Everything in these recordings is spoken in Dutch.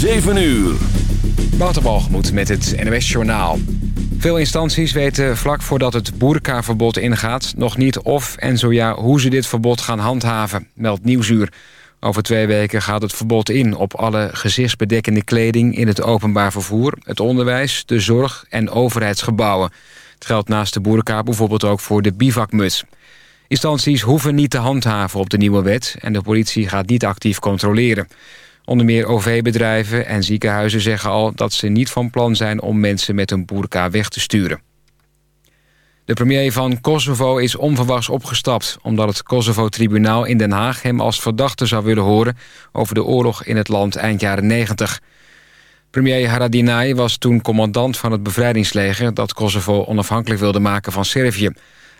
7 uur. Waterbalgemoed met het NOS Journaal. Veel instanties weten vlak voordat het boerkaverbod ingaat... nog niet of en zo ja hoe ze dit verbod gaan handhaven, meldt Nieuwsuur. Over twee weken gaat het verbod in op alle gezichtsbedekkende kleding... in het openbaar vervoer, het onderwijs, de zorg en overheidsgebouwen. Het geldt naast de boerka bijvoorbeeld ook voor de bivakmuts. Instanties hoeven niet te handhaven op de nieuwe wet... en de politie gaat niet actief controleren. Onder meer OV-bedrijven en ziekenhuizen zeggen al... dat ze niet van plan zijn om mensen met een boerka weg te sturen. De premier van Kosovo is onverwachts opgestapt... omdat het Kosovo-tribunaal in Den Haag hem als verdachte zou willen horen... over de oorlog in het land eind jaren 90. Premier Haradinaj was toen commandant van het bevrijdingsleger... dat Kosovo onafhankelijk wilde maken van Servië.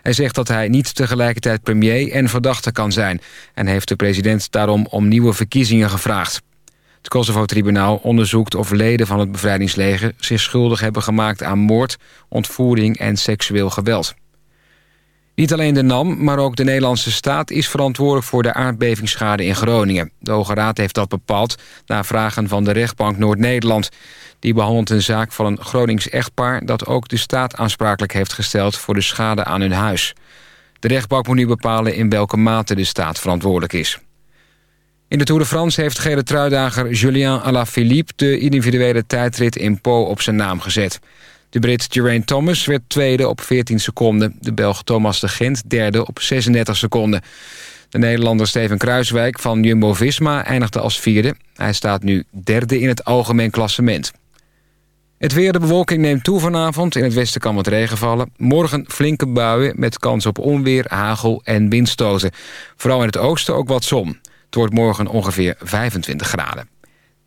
Hij zegt dat hij niet tegelijkertijd premier en verdachte kan zijn... en heeft de president daarom om nieuwe verkiezingen gevraagd. Het Kosovo-tribunaal onderzoekt of leden van het bevrijdingsleger... zich schuldig hebben gemaakt aan moord, ontvoering en seksueel geweld. Niet alleen de NAM, maar ook de Nederlandse staat... is verantwoordelijk voor de aardbevingsschade in Groningen. De Hoge Raad heeft dat bepaald na vragen van de rechtbank Noord-Nederland. Die behandelt een zaak van een Gronings echtpaar... dat ook de staat aansprakelijk heeft gesteld voor de schade aan hun huis. De rechtbank moet nu bepalen in welke mate de staat verantwoordelijk is. In de Tour de France heeft gele truidager Julien Alaphilippe... de individuele tijdrit in Po op zijn naam gezet. De Brit Geraint Thomas werd tweede op 14 seconden. De Belg Thomas de Gent derde op 36 seconden. De Nederlander Steven Kruiswijk van Jumbo-Visma eindigde als vierde. Hij staat nu derde in het algemeen klassement. Het weer, de bewolking neemt toe vanavond. In het westen kan wat regen vallen. Morgen flinke buien met kans op onweer, hagel en windstoten. Vooral in het oosten ook wat zon. Het wordt morgen ongeveer 25 graden.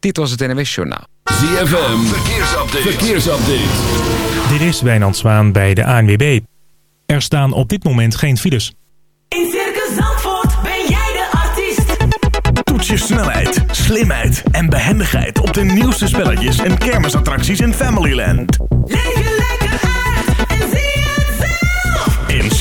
Dit was het NWS Journaal. ZFM, verkeersupdate. verkeersupdate. Dit is Wijnand Zwaan bij de ANWB. Er staan op dit moment geen files. In Circus Zandvoort ben jij de artiest. Toets je snelheid, slimheid en behendigheid op de nieuwste spelletjes en kermisattracties in Familyland. Leef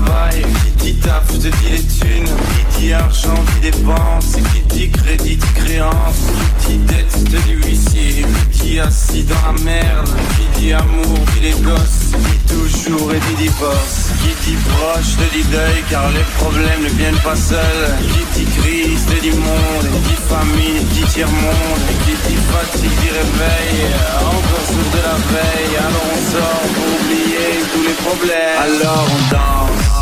vai. Taf, les thunes, qui dit argent, qui dépense, qui dit crédit, dit créance, qui dit dette, te dis huissier, qui dit assis dans la merde, qui dit amour, dit les gosses, qui dit toujours et dit divorce, qui dit proche, te dit deuil, car les problèmes ne viennent pas seuls, qui dit crise, te dit monde, qui dit famille, dit tiers-monde, qui dit fatigue, dit réveil, encore sourd de la veille, alors on sort pour oublier tous les problèmes, alors on danse.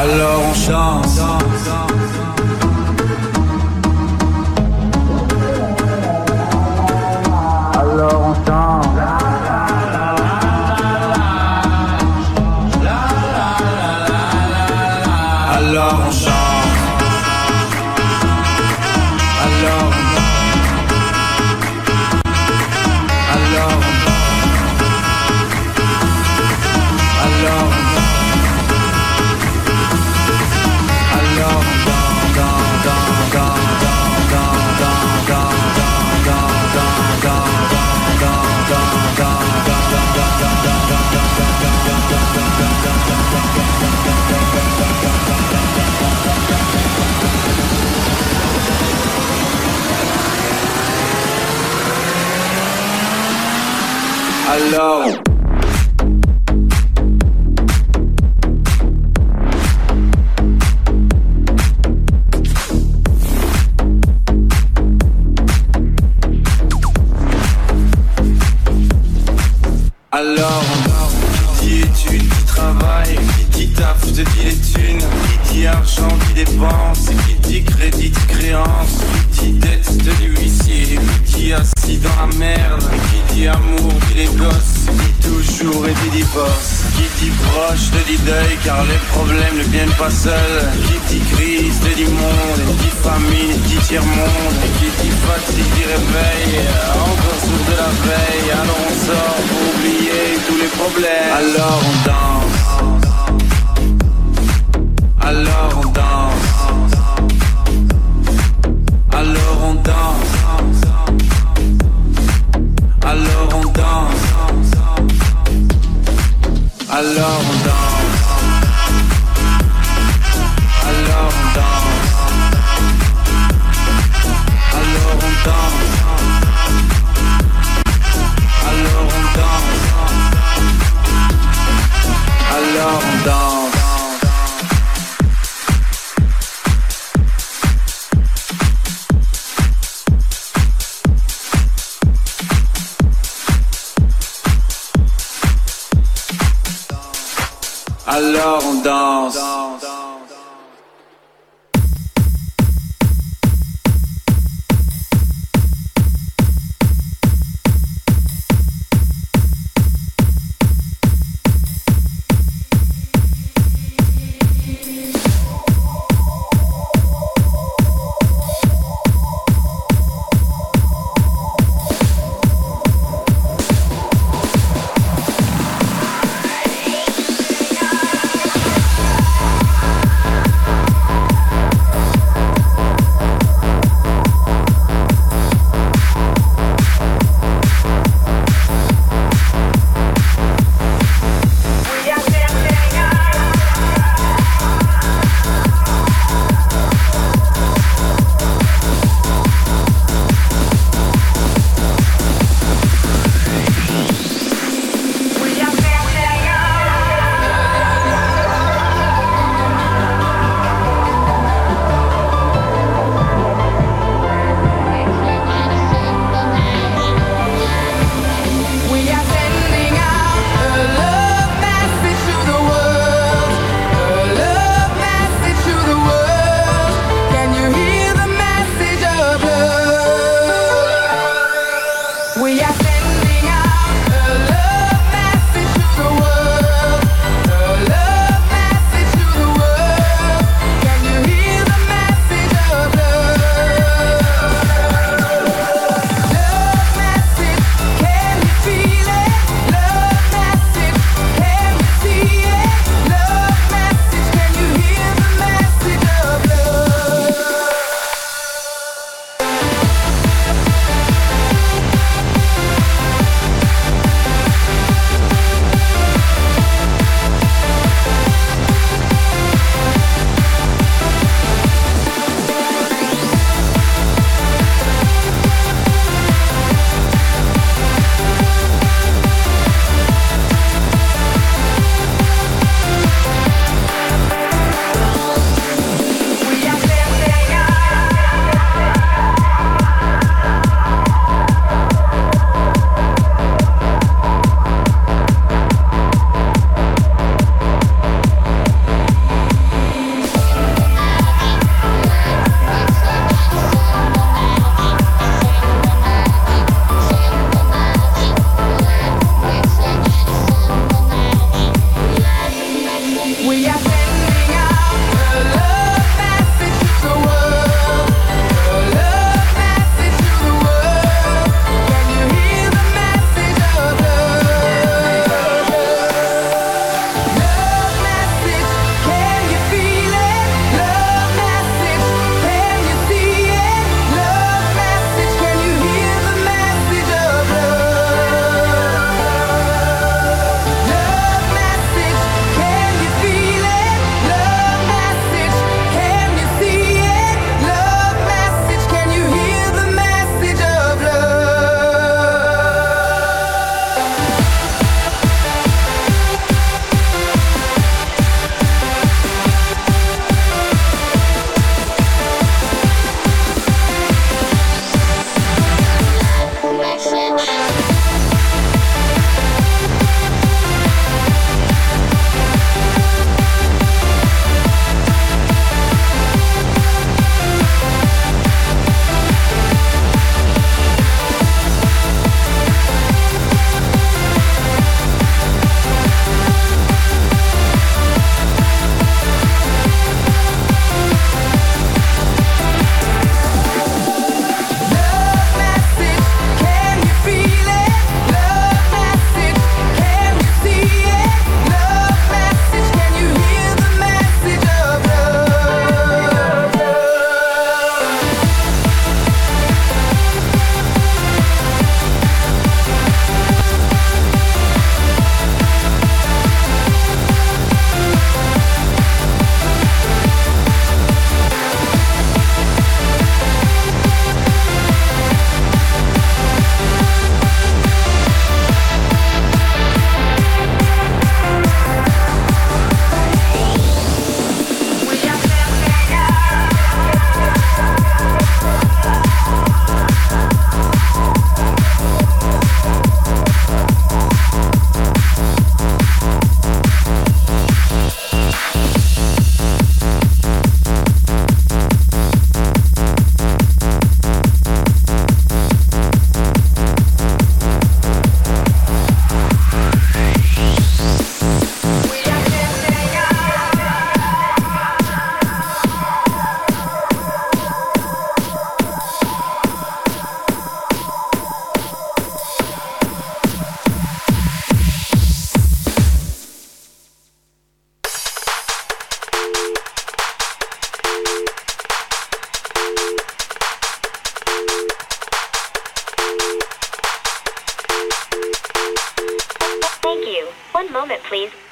Alors on chante. Alors qui études, qui travaille, qui taf, je te dis qui dit proche, te dit deuil, car les problèmes ne viennent pas seuls, qui dit crise, te dit monde, qui dit famille, dit tiers-monde, qui dit fatigue, dit réveil, encore sourd de la veille, alors on sort pour oublier tous les problèmes, alors on danse. Alors on danse. Alors on danse. Alors on danse. Alors on danse. Alors on on danse. On danse. One moment, please.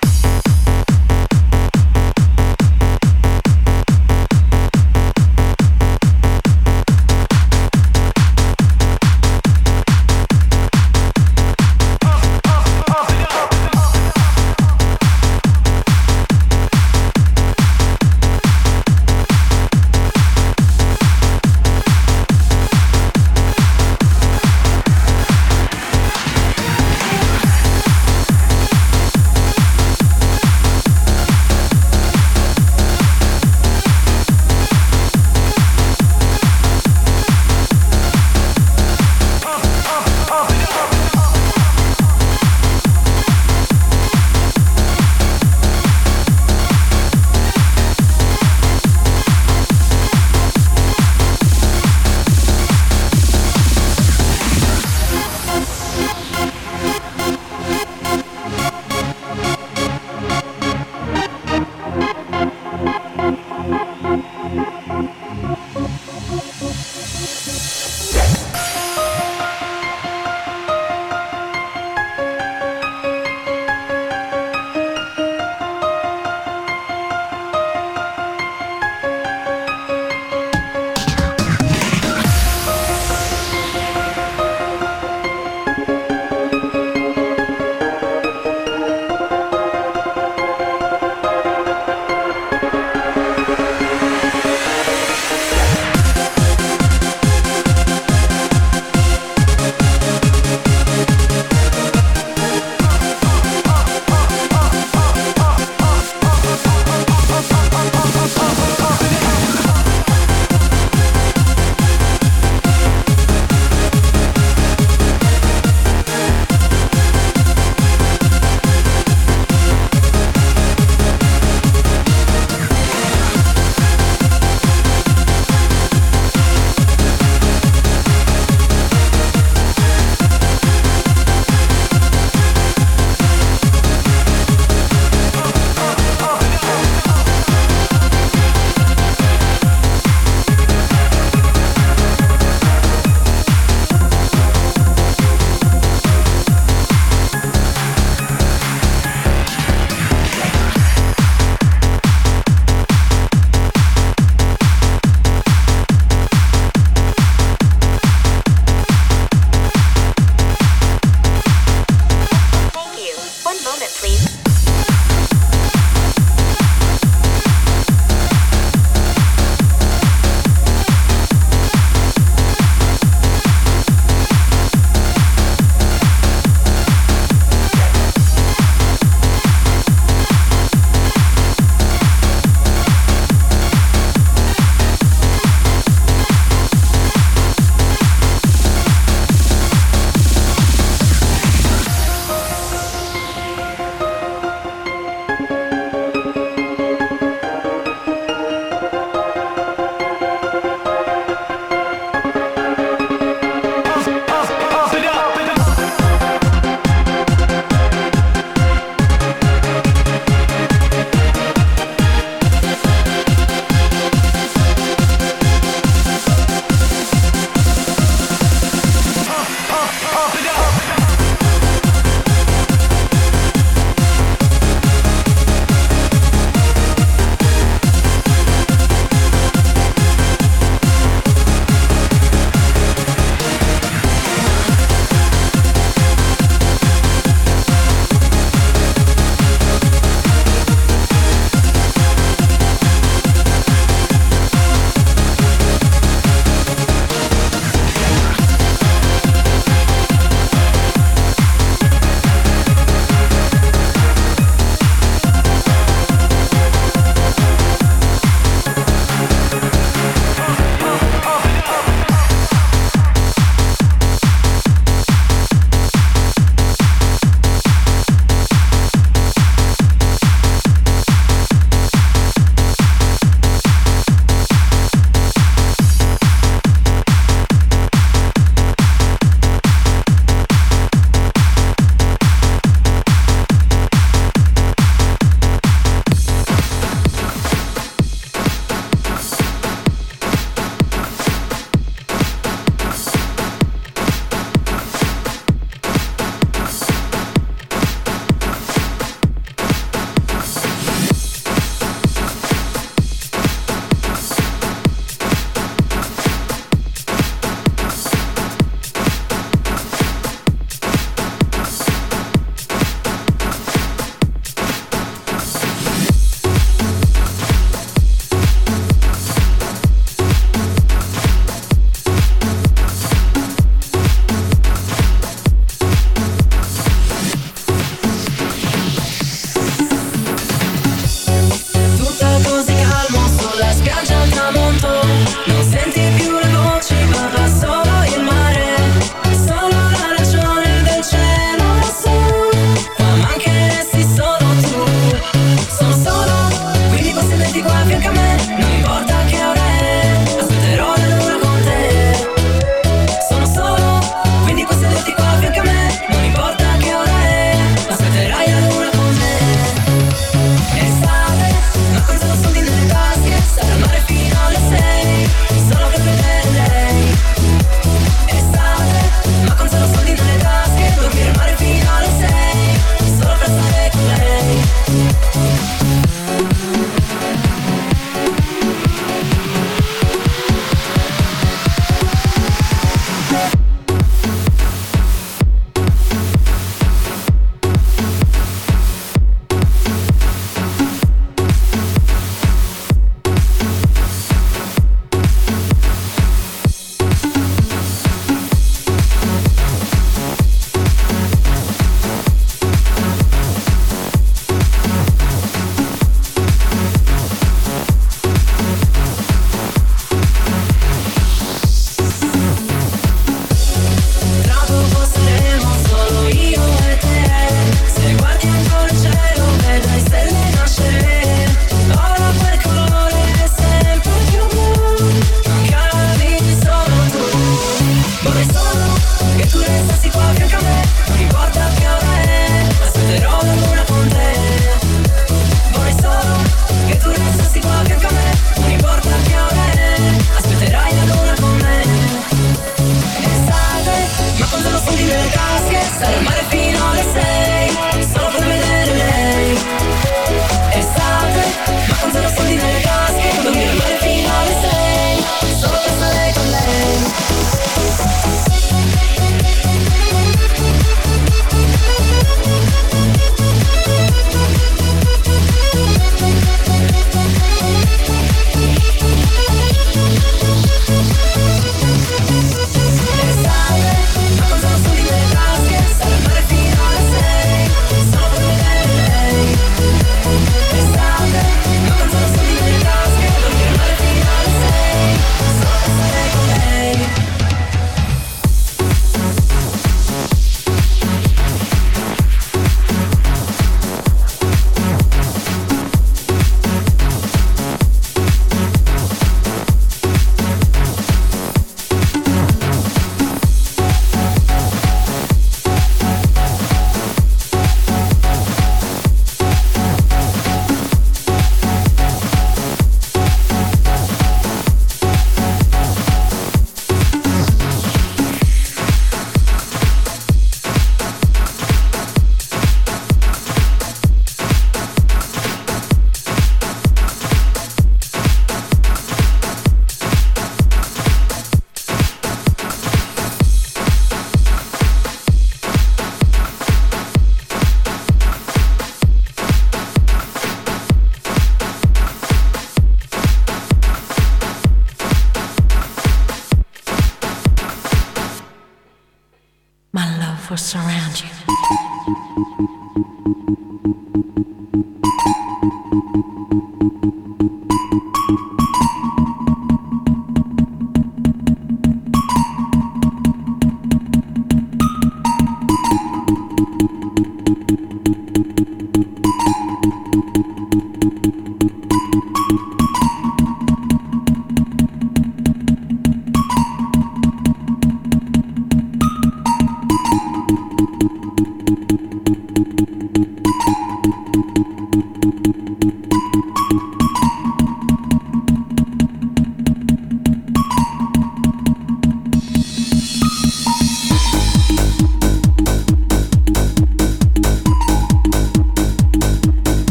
So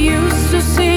used to sing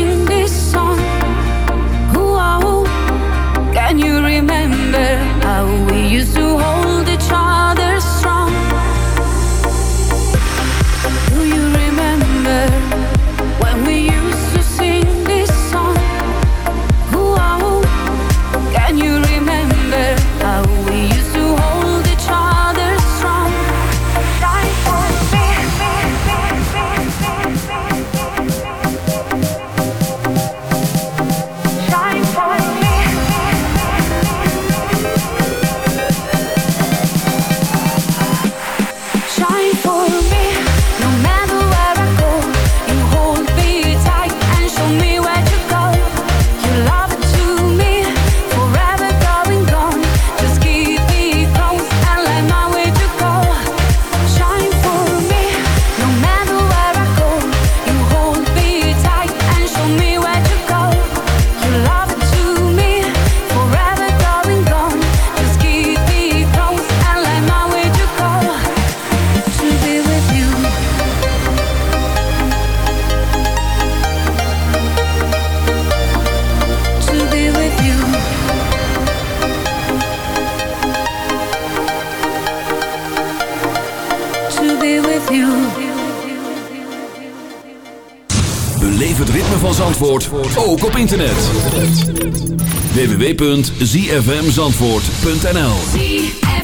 www.zfmzandvoort.nl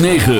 9.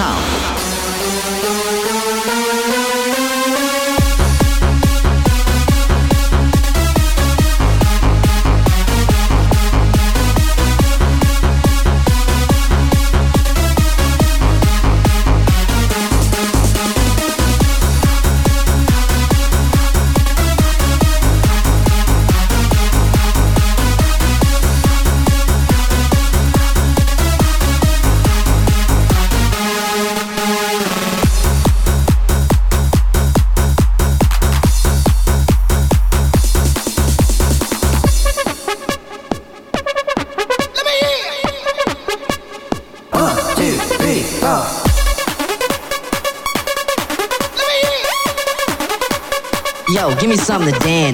Sound.